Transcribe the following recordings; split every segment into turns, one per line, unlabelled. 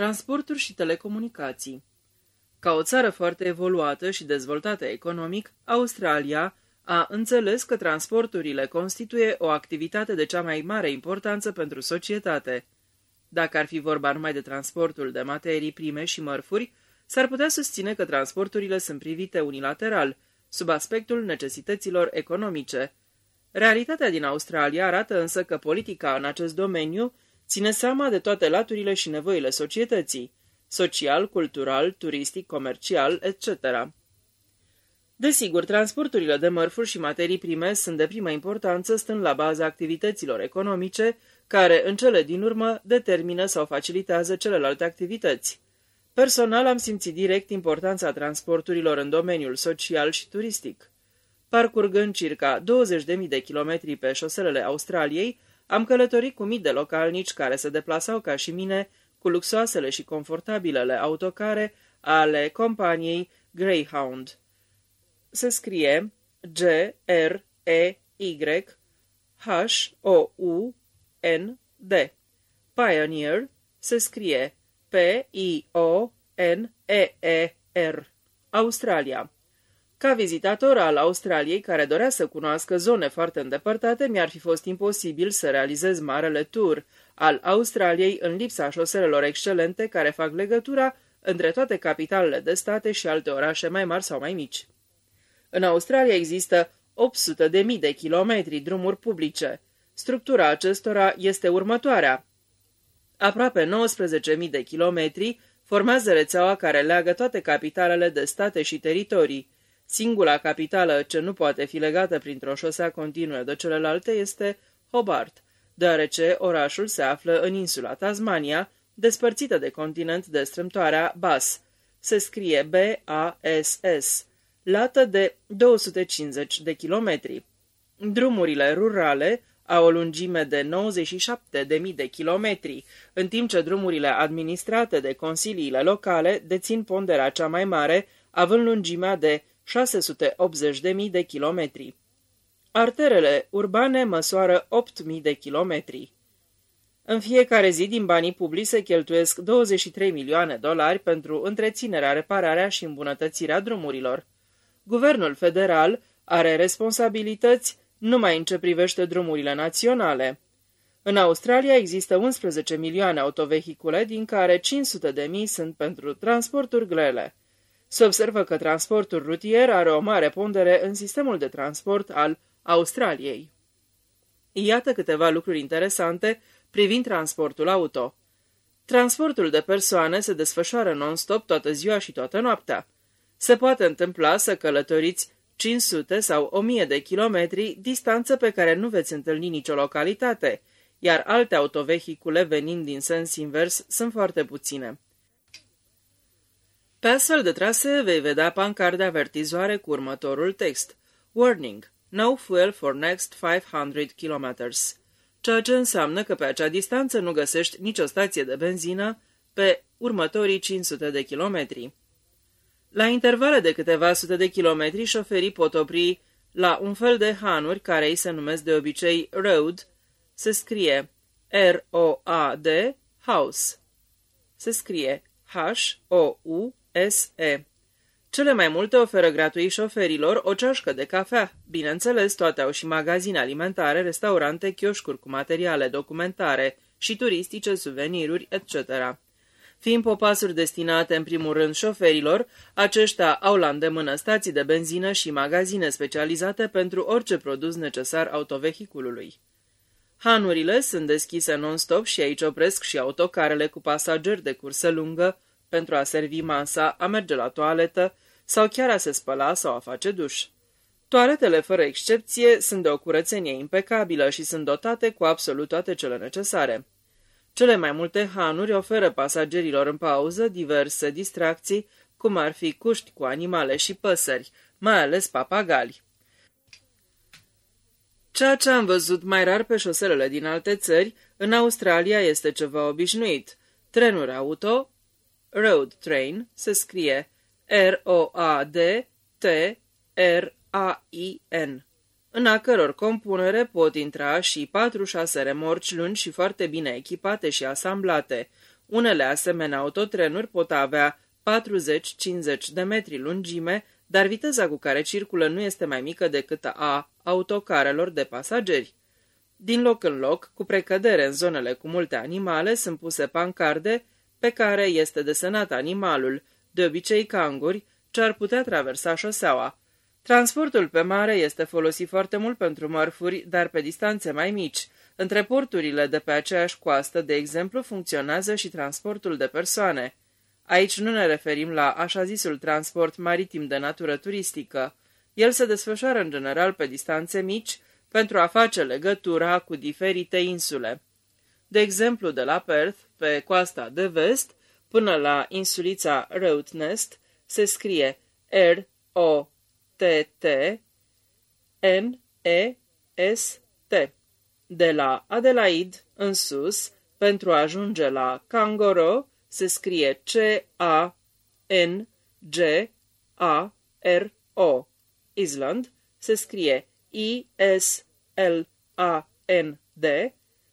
Transporturi și telecomunicații Ca o țară foarte evoluată și dezvoltată economic, Australia a înțeles că transporturile constituie o activitate de cea mai mare importanță pentru societate. Dacă ar fi vorba numai de transportul de materii prime și mărfuri, s-ar putea susține că transporturile sunt privite unilateral, sub aspectul necesităților economice. Realitatea din Australia arată însă că politica în acest domeniu ține seama de toate laturile și nevoile societății, social, cultural, turistic, comercial, etc. Desigur, transporturile de mărfuri și materii prime sunt de primă importanță, stând la baza activităților economice, care, în cele din urmă, determină sau facilitează celelalte activități. Personal am simțit direct importanța transporturilor în domeniul social și turistic. Parcurgând circa 20.000 de kilometri pe șoselele Australiei, am călătorit cu mii de localnici care se deplasau ca și mine cu luxoasele și confortabilele autocare ale companiei Greyhound. Se scrie G-R-E-Y-H-O-U-N-D. Pioneer se scrie P-I-O-N-E-E-R. Australia. Ca vizitator al Australiei care dorea să cunoască zone foarte îndepărtate, mi-ar fi fost imposibil să realizez marele tur al Australiei în lipsa șoselelor excelente care fac legătura între toate capitalele de state și alte orașe mai mari sau mai mici. În Australia există 800 de mii de kilometri drumuri publice. Structura acestora este următoarea. Aproape 19.000 de kilometri formează rețeaua care leagă toate capitalele de state și teritorii. Singura capitală ce nu poate fi legată printr-o șosea continuă de celelalte este Hobart, deoarece orașul se află în insula Tasmania, despărțită de continent de strâmtoarea Bass. Se scrie B-A-S-S, lată de 250 de kilometri. Drumurile rurale au o lungime de 97.000 de kilometri, în timp ce drumurile administrate de consiliile locale dețin ponderea cea mai mare, având lungimea de 680.000 de kilometri. Arterele urbane măsoară 8.000 de kilometri. În fiecare zi din banii publici se cheltuiesc 23 milioane dolari pentru întreținerea, repararea și îmbunătățirea drumurilor. Guvernul federal are responsabilități numai în ce privește drumurile naționale. În Australia există 11 milioane autovehicule, din care 500 de mii sunt pentru transporturi grele. Se observă că transportul rutier are o mare pondere în sistemul de transport al Australiei. Iată câteva lucruri interesante privind transportul auto. Transportul de persoane se desfășoară non-stop toată ziua și toată noaptea. Se poate întâmpla să călătoriți 500 sau 1000 de kilometri, distanță pe care nu veți întâlni nicio localitate, iar alte autovehicule venind din sens invers sunt foarte puține. Pe astfel de trase vei vedea pancarde avertizoare cu următorul text. Warning. No fuel for next 500 km. Ceea ce înseamnă că pe acea distanță nu găsești nicio stație de benzină pe următorii 500 de kilometri. La intervale de câteva sute de kilometri, șoferii pot opri la un fel de hanuri care îi se numesc de obicei road, se scrie R-O-A-D, house. Se scrie H-O-U-S-E. Cele mai multe oferă gratuit șoferilor o ceașcă de cafea. Bineînțeles, toate au și magazine alimentare, restaurante, chioșcuri cu materiale documentare și turistice, suveniruri, etc. Fiind popasuri destinate în primul rând șoferilor, aceștia au la îndemână stații de benzină și magazine specializate pentru orice produs necesar autovehiculului. Hanurile sunt deschise non-stop și aici opresc și autocarele cu pasageri de cursă lungă pentru a servi masa, a merge la toaletă sau chiar a se spăla sau a face duș. Toaletele, fără excepție, sunt de o curățenie impecabilă și sunt dotate cu absolut toate cele necesare. Cele mai multe hanuri oferă pasagerilor în pauză diverse distracții, cum ar fi cuști cu animale și păsări, mai ales papagali. Ceea ce am văzut mai rar pe șoselele din alte țări, în Australia este ceva obișnuit. Trenuri auto, road train, se scrie R-O-A-D-T-R-A-I-N în a căror compunere pot intra și 4-6 remorci lungi și foarte bine echipate și asamblate, Unele asemenea autotrenuri pot avea 40-50 de metri lungime, dar viteza cu care circulă nu este mai mică decât a autocarelor de pasageri. Din loc în loc, cu precădere în zonele cu multe animale, sunt puse pancarde pe care este desenat animalul, de obicei canguri, ce ar putea traversa șoseaua. Transportul pe mare este folosit foarte mult pentru mărfuri, dar pe distanțe mai mici. Între porturile de pe aceeași coastă, de exemplu, funcționează și transportul de persoane. Aici nu ne referim la așa zisul transport maritim de natură turistică. El se desfășoară în general pe distanțe mici pentru a face legătura cu diferite insule. De exemplu, de la Perth, pe coasta de vest, până la insulița Rottnest, se scrie R-O-T-T N-E-S-T. De la Adelaide în sus, pentru a ajunge la Kangoro, se scrie C-A-N-G-A-R-O. Island se scrie I-S-L-A-N-D.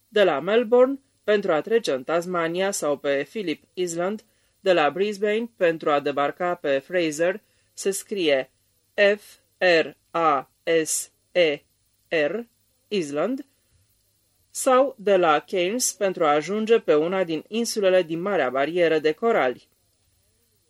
De la Melbourne, pentru a trece în Tasmania sau pe Phillip Island, de la Brisbane pentru a debarca pe Fraser, se scrie F-R-A-S-E-R, Island, sau de la Keynes pentru a ajunge pe una din insulele din Marea Barieră de Corali.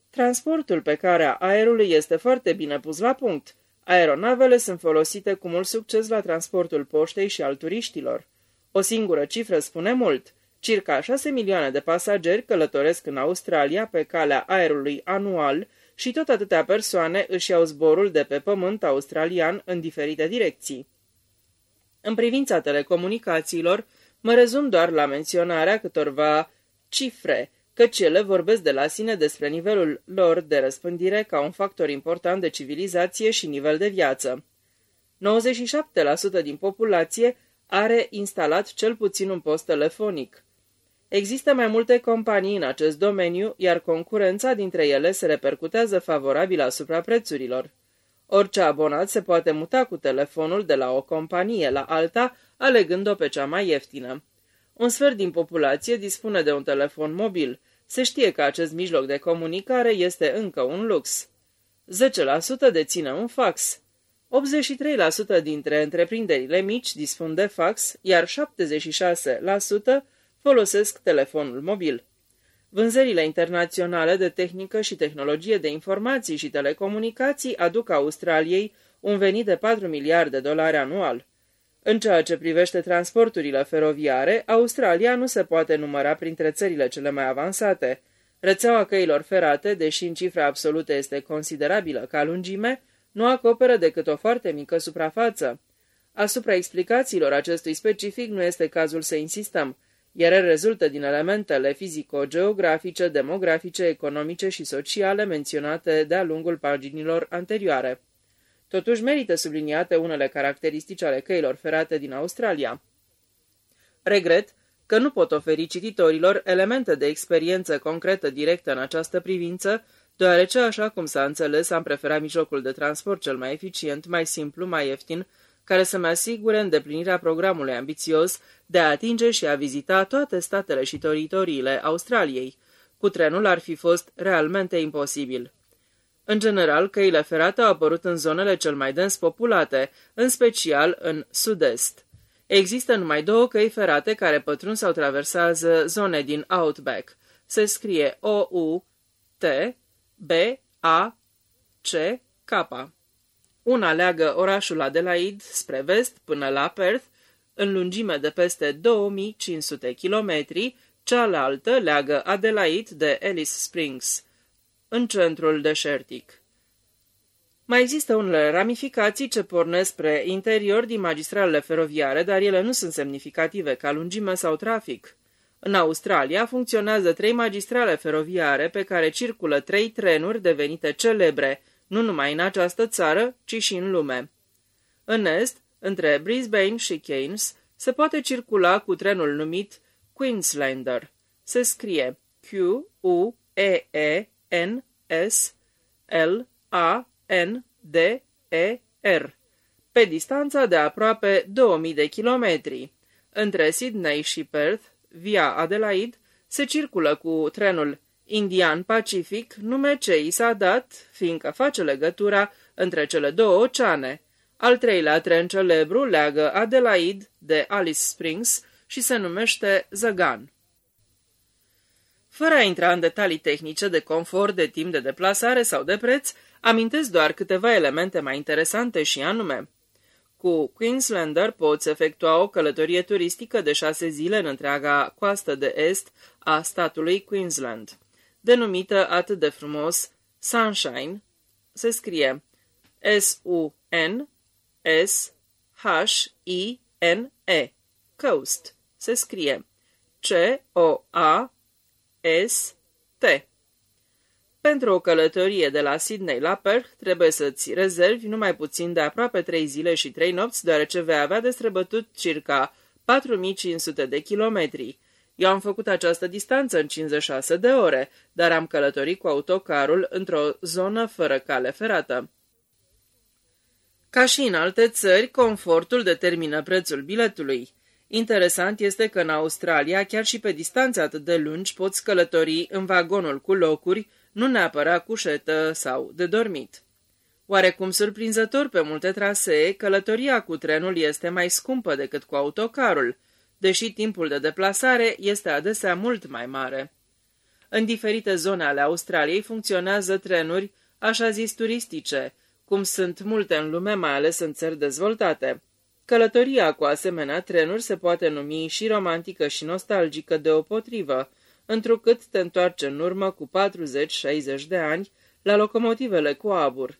Transportul pe care a aerului este foarte bine pus la punct. Aeronavele sunt folosite cu mult succes la transportul poștei și al turiștilor. O singură cifră spune mult. Circa 6 milioane de pasageri călătoresc în Australia pe calea aerului anual și tot atâtea persoane își iau zborul de pe pământ australian în diferite direcții. În privința telecomunicațiilor, mă rezum doar la menționarea câtorva cifre, căci ele vorbesc de la sine despre nivelul lor de răspândire ca un factor important de civilizație și nivel de viață. 97% din populație are instalat cel puțin un post telefonic. Există mai multe companii în acest domeniu, iar concurența dintre ele se repercutează favorabil asupra prețurilor. Orice abonat se poate muta cu telefonul de la o companie la alta, alegând-o pe cea mai ieftină. Un sfert din populație dispune de un telefon mobil. Se știe că acest mijloc de comunicare este încă un lux. 10% deține un fax. 83% dintre întreprinderile mici dispun de fax, iar 76% folosesc telefonul mobil. Vânzările internaționale de tehnică și tehnologie de informații și telecomunicații aduc Australiei un venit de 4 miliarde de dolari anual. În ceea ce privește transporturile feroviare, Australia nu se poate număra printre țările cele mai avansate. Rețeaua căilor ferate, deși în cifre absolute este considerabilă ca lungime, nu acoperă decât o foarte mică suprafață. Asupra explicațiilor acestui specific nu este cazul să insistăm. Ele rezultă din elementele fizico-geografice, demografice, economice și sociale menționate de-a lungul paginilor anterioare. Totuși merită subliniate unele caracteristici ale căilor ferate din Australia. Regret că nu pot oferi cititorilor elemente de experiență concretă directă în această privință, deoarece, așa cum s-a înțeles, am preferat mijlocul de transport cel mai eficient, mai simplu, mai ieftin, care să-mi asigure îndeplinirea programului ambițios de a atinge și a vizita toate statele și teritoriile Australiei. Cu trenul ar fi fost realmente imposibil. În general, căile ferate au apărut în zonele cel mai dens populate, în special în sud-est. Există numai două căi ferate care pătrund sau traversează zone din Outback. Se scrie O-U-T B-A-C-K. Una leagă orașul Adelaide spre vest până la Perth, în lungime de peste 2500 kilometri, cealaltă leagă Adelaide de Alice Springs, în centrul deșertic. Mai există unele ramificații ce pornesc spre interior din magistralele feroviare, dar ele nu sunt semnificative ca lungime sau trafic. În Australia funcționează trei magistrale feroviare pe care circulă trei trenuri devenite celebre, nu numai în această țară, ci și în lume. În est, între Brisbane și Keynes, se poate circula cu trenul numit Queenslander. Se scrie Q-U-E-E-N-S-L-A-N-D-E-R, pe distanța de aproape 2000 de kilometri. Între Sydney și Perth, via Adelaide, se circulă cu trenul Indian Pacific, nume ce i s-a dat, fiindcă face legătura între cele două oceane. Al treilea tren celebru leagă Adelaide de Alice Springs și se numește Zagan. Fără a intra în detalii tehnice de confort, de timp de deplasare sau de preț, amintesc doar câteva elemente mai interesante și anume. Cu Queenslander poți efectua o călătorie turistică de șase zile în întreaga coastă de est a statului Queensland, denumită atât de frumos Sunshine, se scrie S-U-N-S-H-I-N-E, Coast, se scrie C-O-A-S-T. Pentru o călătorie de la Sydney la Perth trebuie să-ți rezervi numai puțin de aproape trei zile și trei nopți, deoarece vei avea de străbătut circa 4500 de kilometri. Eu am făcut această distanță în 56 de ore, dar am călătorit cu autocarul într-o zonă fără cale ferată. Ca și în alte țări, confortul determină prețul biletului. Interesant este că în Australia, chiar și pe distanțe atât de lungi, poți călători în vagonul cu locuri, nu neapărat cușetă sau de dormit. Oarecum surprinzător pe multe trasee, călătoria cu trenul este mai scumpă decât cu autocarul, deși timpul de deplasare este adesea mult mai mare. În diferite zone ale Australiei funcționează trenuri, așa zis turistice, cum sunt multe în lume, mai ales în țări dezvoltate. Călătoria cu asemenea trenuri se poate numi și romantică și nostalgică deopotrivă, întrucât te întoarce în urmă cu 40-60 de ani la locomotivele cu abur.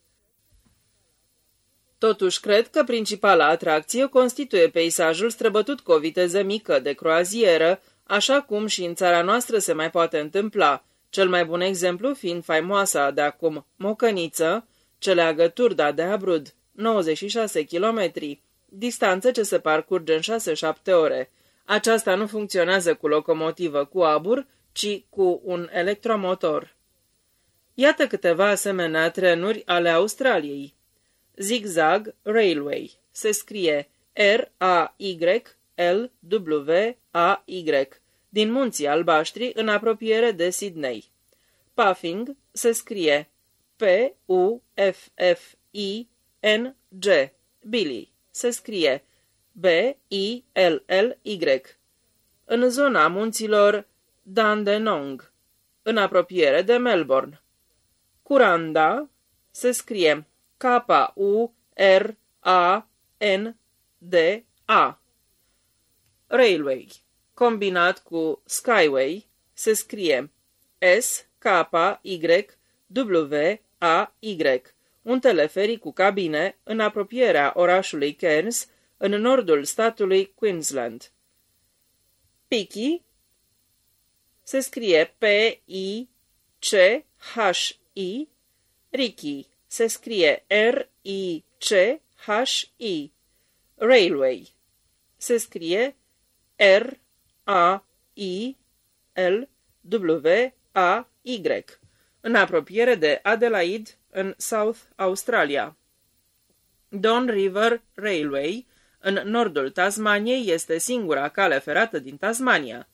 Totuși, cred că principala atracție constituie peisajul străbătut cu o viteză mică de croazieră, așa cum și în țara noastră se mai poate întâmpla, cel mai bun exemplu fiind faimoasa de acum Mocăniță, ce leagă Turda de Abrud, 96 km, distanță ce se parcurge în 6-7 ore. Aceasta nu funcționează cu locomotivă cu abur, ci cu un electromotor. Iată câteva asemenea trenuri ale Australiei. Zigzag Railway. Se scrie R-A-Y-L-W-A-Y, din munții albaștri în apropiere de Sydney. Puffing se scrie P-U-F-F-I-N-G. Billy se scrie B-I-L-L-Y. În zona munților Dandenong, în apropiere de Melbourne. Curanda se scrie K-U-R-A-N-D-A. Railway, combinat cu Skyway, se scrie S-K-Y-W-A-Y, un teleferic cu cabine în apropierea orașului Cairns, în nordul statului Queensland. Piki se scrie P-I-C-H-I, Ricky. Se scrie R-I-C-H-I, Railway. Se scrie R-A-I-L-W-A-Y, în apropiere de Adelaide, în South Australia. Don River Railway, în nordul Tasmaniei, este singura cale ferată din Tasmania.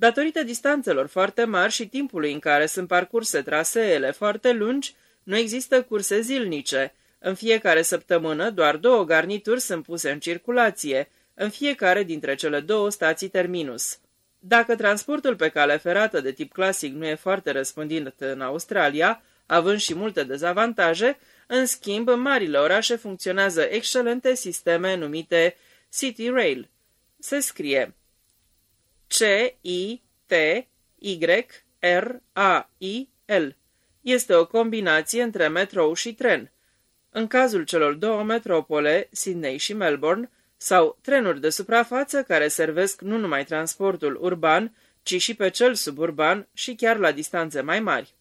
Datorită distanțelor foarte mari și timpului în care sunt parcurse traseele foarte lungi, nu există curse zilnice. În fiecare săptămână, doar două garnituri sunt puse în circulație, în fiecare dintre cele două stații terminus. Dacă transportul pe cale ferată de tip clasic nu e foarte răspândit în Australia, având și multe dezavantaje, în schimb, în marile orașe funcționează excelente sisteme numite City Rail. Se scrie C-I-T-Y-R-A-I-L. Este o combinație între metrou și tren. În cazul celor două metropole, Sydney și Melbourne, sau trenuri de suprafață care servesc nu numai transportul urban, ci și pe cel suburban și chiar la distanțe mai mari.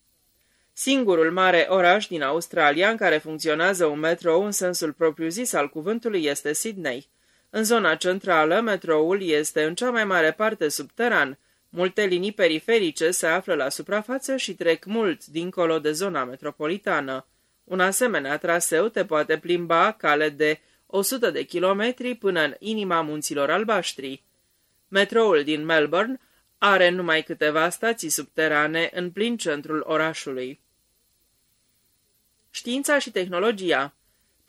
Singurul mare oraș din Australia în care funcționează un metrou în sensul propriu-zis al cuvântului este Sydney. În zona centrală, metroul este în cea mai mare parte subteran. Multe linii periferice se află la suprafață și trec mult dincolo de zona metropolitană. Un asemenea traseu te poate plimba cale de 100 de kilometri până în inima munților albaștri. Metroul din Melbourne are numai câteva stații subterane în plin centrul orașului. Știința și tehnologia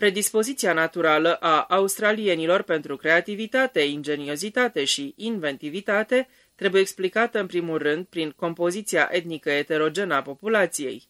Predispoziția naturală a australienilor pentru creativitate, ingeniozitate și inventivitate trebuie explicată în primul rând prin compoziția etnică eterogenă a populației.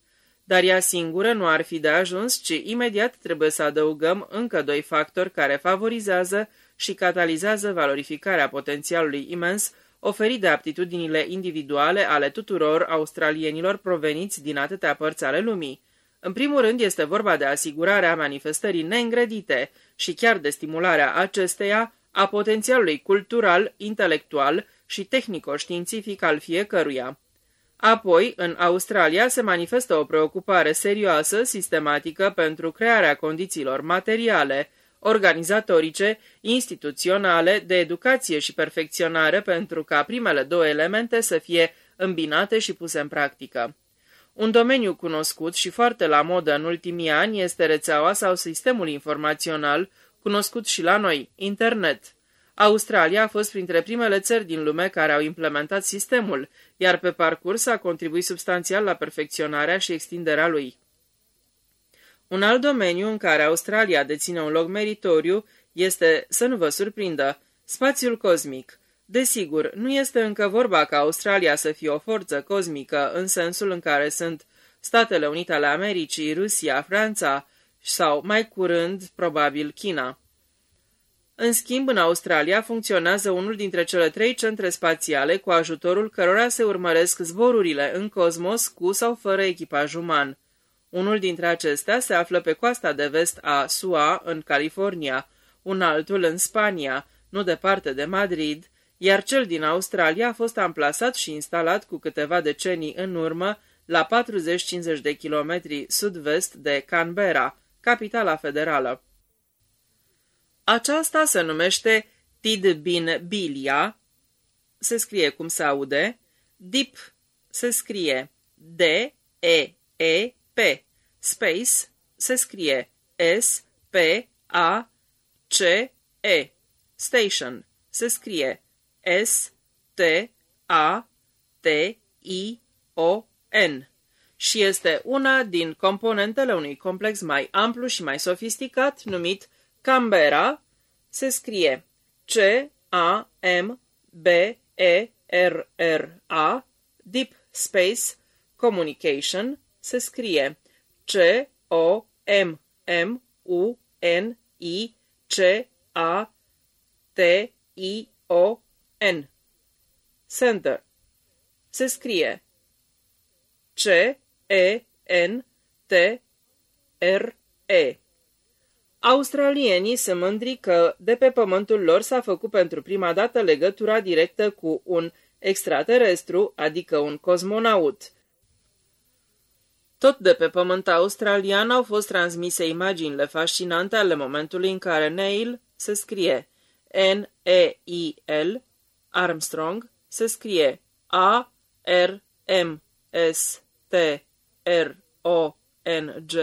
Dar ea singură nu ar fi de ajuns, ci imediat trebuie să adăugăm încă doi factori care favorizează și catalizează valorificarea potențialului imens oferit de aptitudinile individuale ale tuturor australienilor proveniți din atâtea părți ale lumii. În primul rând este vorba de asigurarea manifestării neîngrădite și chiar de stimularea acesteia a potențialului cultural, intelectual și tehnico-științific al fiecăruia. Apoi, în Australia se manifestă o preocupare serioasă, sistematică pentru crearea condițiilor materiale, organizatorice, instituționale, de educație și perfecționare pentru ca primele două elemente să fie îmbinate și puse în practică. Un domeniu cunoscut și foarte la modă în ultimii ani este rețeaua sau sistemul informațional, cunoscut și la noi, internet. Australia a fost printre primele țări din lume care au implementat sistemul, iar pe parcurs a contribuit substanțial la perfecționarea și extinderea lui. Un alt domeniu în care Australia deține un loc meritoriu este, să nu vă surprindă, spațiul cosmic. Desigur, nu este încă vorba ca Australia să fie o forță cosmică în sensul în care sunt Statele Unite ale Americii, Rusia, Franța sau, mai curând, probabil China. În schimb, în Australia funcționează unul dintre cele trei centre spațiale cu ajutorul cărora se urmăresc zborurile în cosmos cu sau fără echipaj uman. Unul dintre acestea se află pe coasta de vest a SUA, în California, un altul în Spania, nu departe de Madrid, iar cel din Australia a fost amplasat și instalat cu câteva decenii în urmă la 40-50 de kilometri sud-vest de Canberra, capitala federală. Aceasta se numește Tidbinbilia, se scrie cum se aude, Dip se scrie D-E-E-P, Space se scrie S-P-A-C-E, Station se scrie S-T-A-T-I-O-N și este una din componentele unui complex mai amplu și mai sofisticat numit Canberra, se scrie C-A-M-B-E-R-R-A, Deep Space Communication, se scrie C-O-M-M-U-N-I-C-A-T-I-O-N. Center. Se scrie C-E-N-T-R-E. Australienii se mândri că de pe pământul lor s-a făcut pentru prima dată legătura directă cu un extraterestru, adică un cosmonaut. Tot de pe pământ australian au fost transmise imaginile fascinante ale momentului în care Neil se scrie N-E-I-L, Armstrong se scrie A-R-M-S-T-R-O-N-G,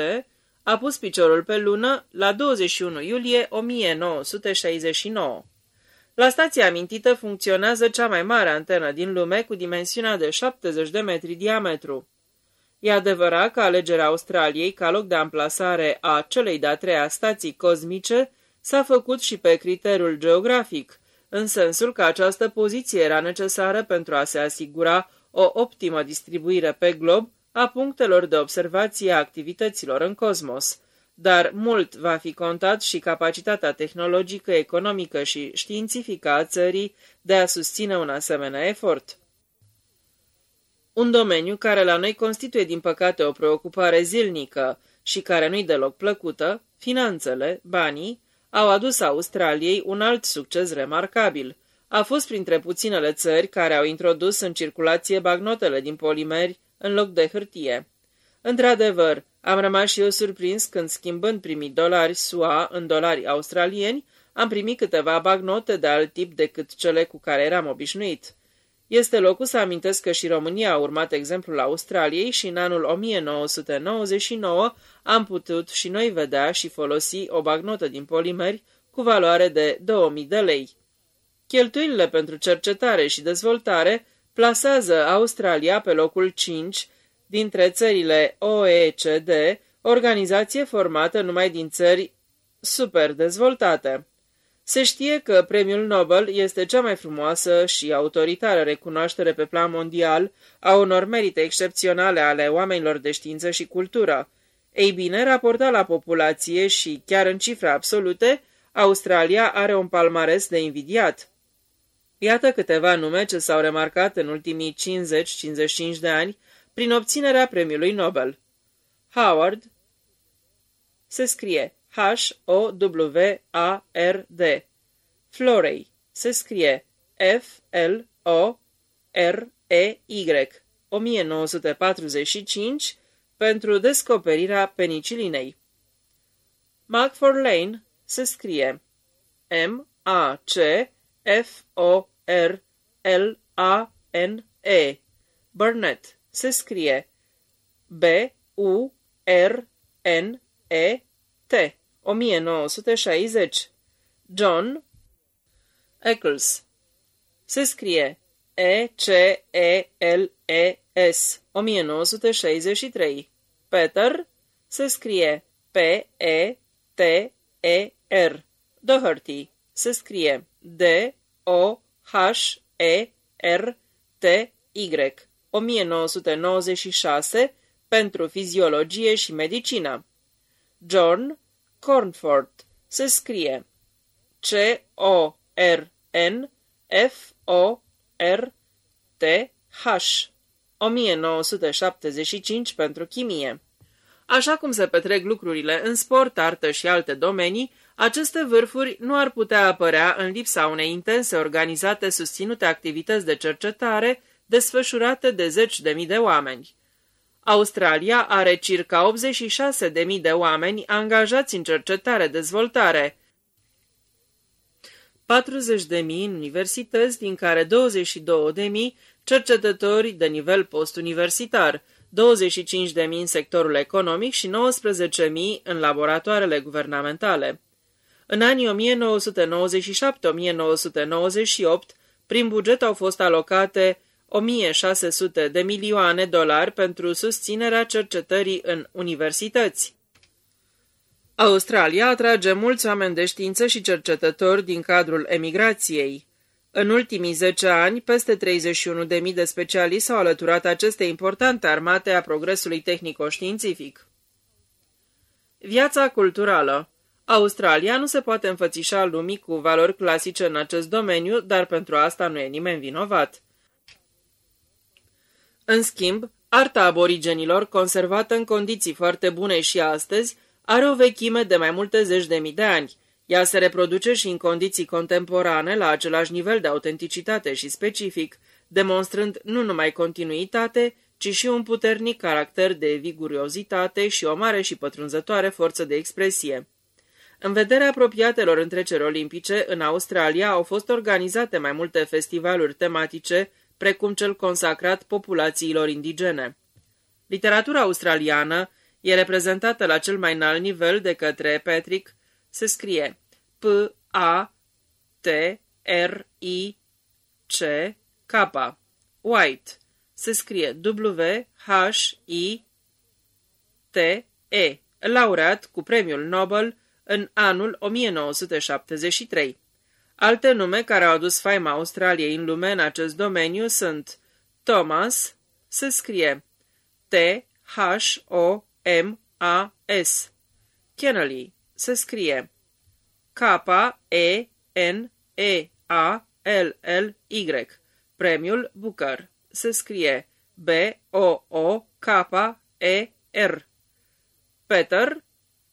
a pus piciorul pe lună la 21 iulie 1969. La stația amintită funcționează cea mai mare antenă din lume cu dimensiunea de 70 de metri diametru. E adevărat că alegerea Australiei ca loc de amplasare a celei de-a treia stații cosmice s-a făcut și pe criteriul geografic, în sensul că această poziție era necesară pentru a se asigura o optimă distribuire pe glob a punctelor de observație a activităților în cosmos, dar mult va fi contat și capacitatea tehnologică, economică și științifică a țării de a susține un asemenea efort. Un domeniu care la noi constituie din păcate o preocupare zilnică și care nu-i deloc plăcută, finanțele, banii, au adus Australiei un alt succes remarcabil. A fost printre puținele țări care au introdus în circulație bagnotele din polimeri în loc de hârtie. Într-adevăr, am rămas și eu surprins când, schimbând primii dolari SUA în dolari australieni, am primit câteva bagnote de alt tip decât cele cu care eram obișnuit. Este locul să amintesc că și România a urmat exemplul Australiei și în anul 1999 am putut și noi vedea și folosi o bagnotă din polimeri cu valoare de 2000 de lei. Cheltuielile pentru cercetare și dezvoltare plasează Australia pe locul 5 dintre țările OECD, organizație formată numai din țări superdezvoltate. Se știe că premiul Nobel este cea mai frumoasă și autoritară recunoaștere pe plan mondial a unor merite excepționale ale oamenilor de știință și cultură. Ei bine, raportat la populație și chiar în cifre absolute, Australia are un palmares de invidiat. Iată câteva nume ce s-au remarcat în ultimii 50-55 de ani prin obținerea premiului Nobel. Howard se scrie H-O-W-A-R-D. Florey se scrie F-L-O-R-E-Y. 1945 pentru descoperirea penicilinei. McFarlane se scrie M-A-C-F-O-R-L-A-N-E. Burnett se scrie B-U-R-N-E-T. 1960. John Eccles se scrie E-C-E-L-E-S 1963. Peter se scrie P-E-T-E-R. Doherty se scrie D-O-H-E-R-T-Y. 1996 pentru fiziologie și medicină. John Cornford se scrie C-O-R-N-F-O-R-T-H 1975 pentru chimie. Așa cum se petrec lucrurile în sport, artă și alte domenii, aceste vârfuri nu ar putea apărea în lipsa unei intense organizate susținute activități de cercetare desfășurate de zeci de mii de oameni. Australia are circa 86 de mii de oameni angajați în cercetare-dezvoltare, 40 de mii în universități, din care 22 de mii cercetători de nivel postuniversitar, 25 de mii în sectorul economic și 19 mii în laboratoarele guvernamentale. În anii 1997-1998, prin buget au fost alocate 1600 de milioane dolari pentru susținerea cercetării în universități. Australia atrage mulți oameni de știință și cercetători din cadrul emigrației. În ultimii 10 ani, peste 31.000 de specialiști s-au alăturat aceste importante armate a progresului tehnico-științific. Viața culturală Australia nu se poate înfățișa lumii cu valori clasice în acest domeniu, dar pentru asta nu e nimeni vinovat. În schimb, arta aborigenilor, conservată în condiții foarte bune și astăzi, are o vechime de mai multe zeci de mii de ani. Ea se reproduce și în condiții contemporane la același nivel de autenticitate și specific, demonstrând nu numai continuitate, ci și un puternic caracter de viguriozitate și o mare și pătrunzătoare forță de expresie. În vederea apropiatelor întreceri olimpice, în Australia au fost organizate mai multe festivaluri tematice precum cel consacrat populațiilor indigene. Literatura australiană e reprezentată la cel mai înalt nivel de către Patrick, se scrie P-A-T-R-I-C-K. White se scrie W-H-I-T-E, laureat cu premiul Nobel în anul 1973. Alte nume care au adus faima Australiei în lume în acest domeniu sunt Thomas, se scrie T-H-O-M-A-S, Kennelly, se scrie K-E-N-E-A-L-L-Y, premiul Booker, se scrie B-O-O-K-E-R. Peter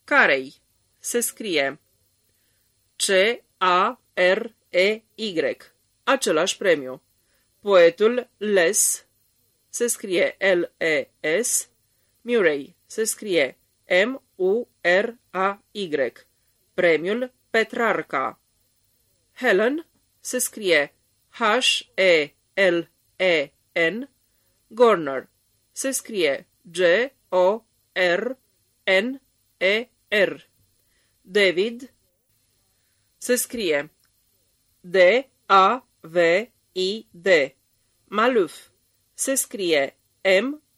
Carey, se scrie C-A R-E-Y, același premiu. Poetul Les se scrie L-E-S, Murray se scrie M-U-R-A-Y, premiul Petrarca. Helen se scrie H-E-L-E-N, Gorner se scrie G-O-R-N-E-R. David se scrie D-A-V-I-D. Maluf. Se scrie M-A-L-O-U-F.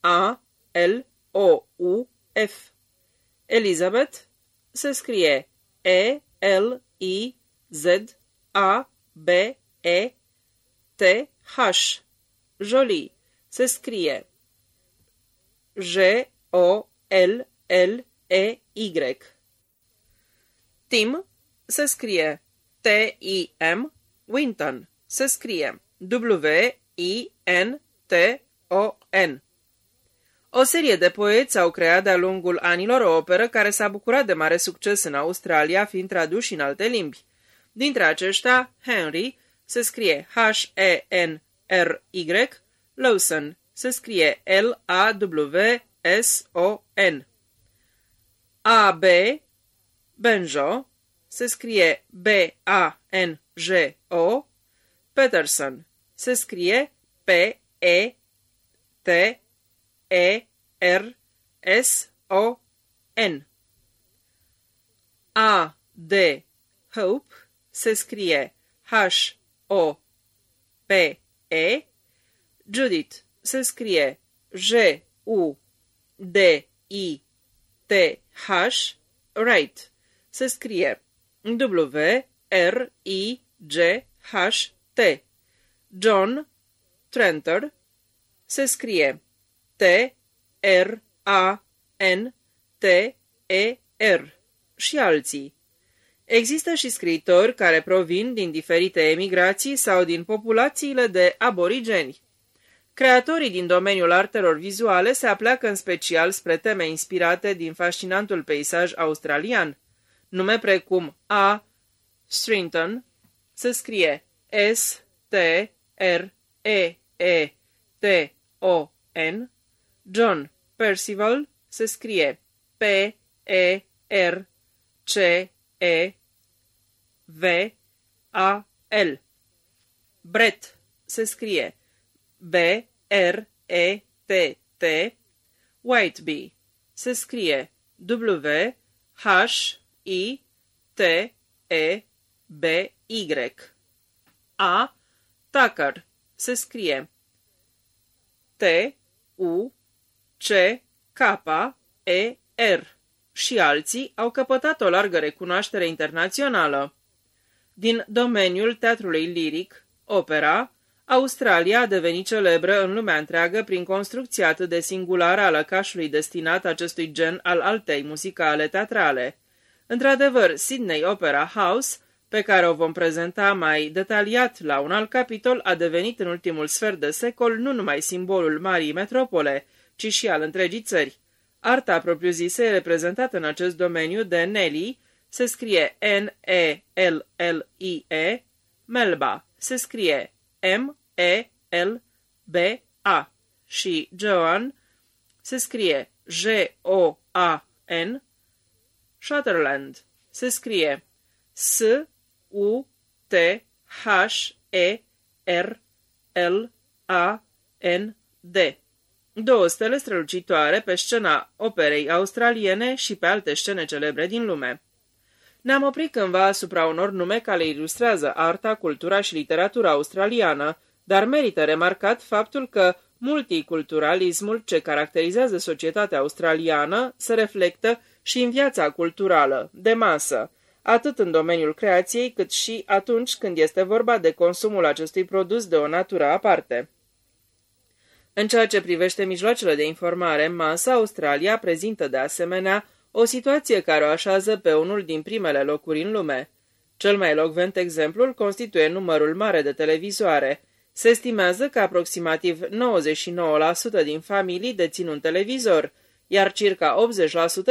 Elizabeth. Se scrie E-L-I-Z-A-B-E-T-H. Jolie. Se scrie J-O-L-L-E-Y. Tim se scrie T-I-M, Winton se scrie W-I-N-T-O-N. O serie de poeți au creat de-a lungul anilor o operă care s-a bucurat de mare succes în Australia, fiind traduși în alte limbi. Dintre aceștia, Henry se scrie H-E-N-R-Y, Lawson se scrie L-A-W-S-O-N. A-B, Benjo, se scrie B-A-N-J-O, Peterson, se scrie P-E-T-E-R-S-O-N. A-D, Hope, se scrie H-O-P-E, Judith, se scrie J-U-D-I-T-H, Wright, se scrie W-R-I-G-H-T. John Trenter se scrie T-R-A-N-T-E-R și alții. Există și scriitori care provin din diferite emigrații sau din populațiile de aborigeni. Creatorii din domeniul artelor vizuale se apleacă în special spre teme inspirate din fascinantul peisaj australian. Nume precum A. Strinton se scrie S-T-R-E-E-T-O-N, John Percival se scrie P-E-R-C-E-V-A-L, Brett se scrie B-R-E-T-T, Whiteby se scrie W-H-I-T-E-B-Y. A. Tucker se scrie T-U-C-K-E-R și alții au căpătat o largă recunoaștere internațională. Din domeniul teatrului liric, opera, Australia a devenit celebră în lumea întreagă prin construcția atât de singulară a lăcașului destinat acestui gen al altei muzicale teatrale. Într-adevăr, Sydney Opera House, pe care o vom prezenta mai detaliat la un alt capitol, a devenit în ultimul sfert de secol nu numai simbolul marii metropole, ci și al întregii țări. Arta propriu-zisă e reprezentată în acest domeniu de Nelly, se scrie N-E-L-L-I-E, Melba, se scrie M-E-L-B-A și Joan se scrie J-O-A-N, Shutterland se scrie S-U-T-H-E-R-L-A-N-D. Două stele strălucitoare pe scena operei australiene și pe alte scene celebre din lume. Ne-am oprit cândva asupra unor nume care ilustrează arta, cultura și literatura australiană, dar merită remarcat faptul că multiculturalismul ce caracterizează societatea australiană se reflectă și în viața culturală, de masă, atât în domeniul creației, cât și atunci când este vorba de consumul acestui produs de o natură aparte. În ceea ce privește mijloacele de informare, masă, Australia prezintă de asemenea o situație care o așează pe unul din primele locuri în lume. Cel mai elocvent exemplu îl constituie numărul mare de televizoare. Se estimează că aproximativ 99% din familii dețin un televizor, iar circa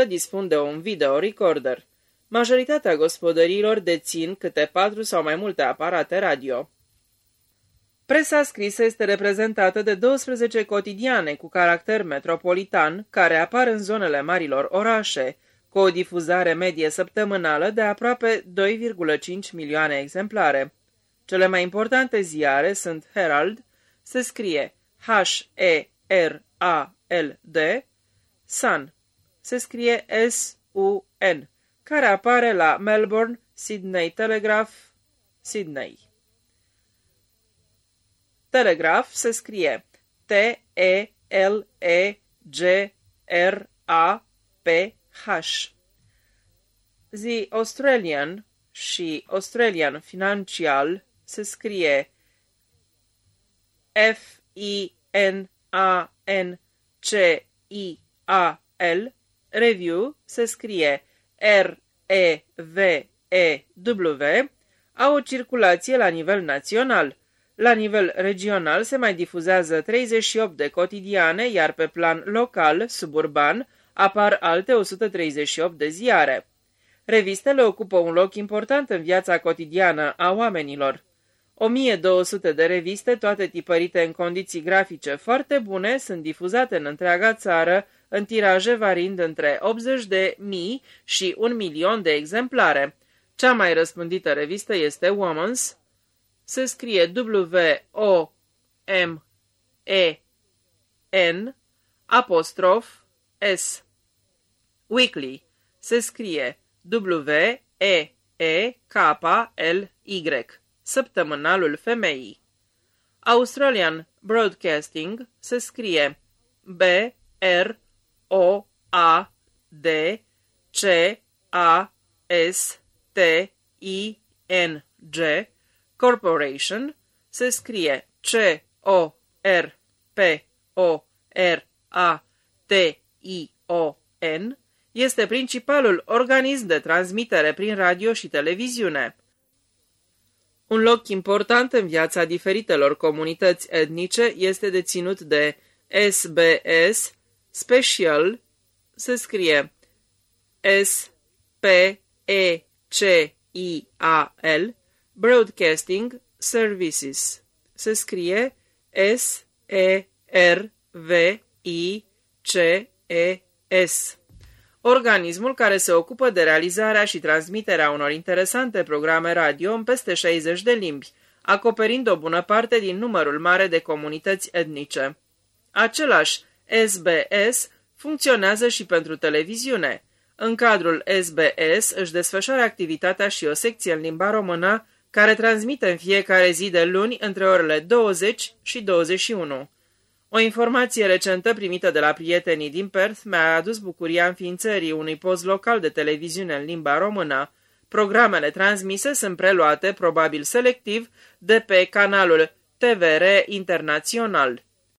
80% dispun de un video recorder. Majoritatea gospodăriilor dețin câte patru sau mai multe aparate radio. Presa scrisă este reprezentată de 12 cotidiane cu caracter metropolitan, care apar în zonele marilor orașe, cu o difuzare medie săptămânală de aproape 2,5 milioane exemplare. Cele mai importante ziare sunt Herald, se scrie H-E-R-A-L-D, Sun, se scrie S-U-N, care apare la Melbourne, Sydney Telegraph, Sydney. Telegraph se scrie T-E-L-E-G-R-A-P-H. The Australian și Australian Financial se scrie F-I-N-A-N-C-I-A-L. Review se scrie R-E-V-E-W. Au o circulație la nivel național. La nivel regional se mai difuzează 38 de cotidiane, iar pe plan local, suburban, apar alte 138 de ziare. Revistele ocupă un loc important în viața cotidiană a oamenilor. 1200 de reviste, toate tipărite în condiții grafice foarte bune, sunt difuzate în întreaga țară, în tiraje varind între 80 de mii și un milion de exemplare. Cea mai răspândită revistă este Woman's, se scrie W-O-M-E-N apostrof S. Weekly se scrie W-E-E-K-L-Y. Săptămânalul femeii. Australian Broadcasting se scrie B-R-O-A-D-C-A-S-T-I-N-G Corporation se scrie C-O-R-P-O-R-A-T-I-O-N este principalul organism de transmitere prin radio și televiziune. Un loc important în viața diferitelor comunități etnice este deținut de SBS Special, se scrie S-P-E-C-I-A-L, Broadcasting Services, se scrie S-E-R-V-I-C-E-S organismul care se ocupă de realizarea și transmiterea unor interesante programe radio în peste 60 de limbi, acoperind o bună parte din numărul mare de comunități etnice. Același SBS funcționează și pentru televiziune. În cadrul SBS își desfășoară activitatea și o secție în limba română, care transmite în fiecare zi de luni între orele 20 și 21. O informație recentă primită de la prietenii din Perth mi-a adus bucuria înființării unui post local de televiziune în limba română. Programele transmise sunt preluate, probabil selectiv, de pe canalul TVR Internațional.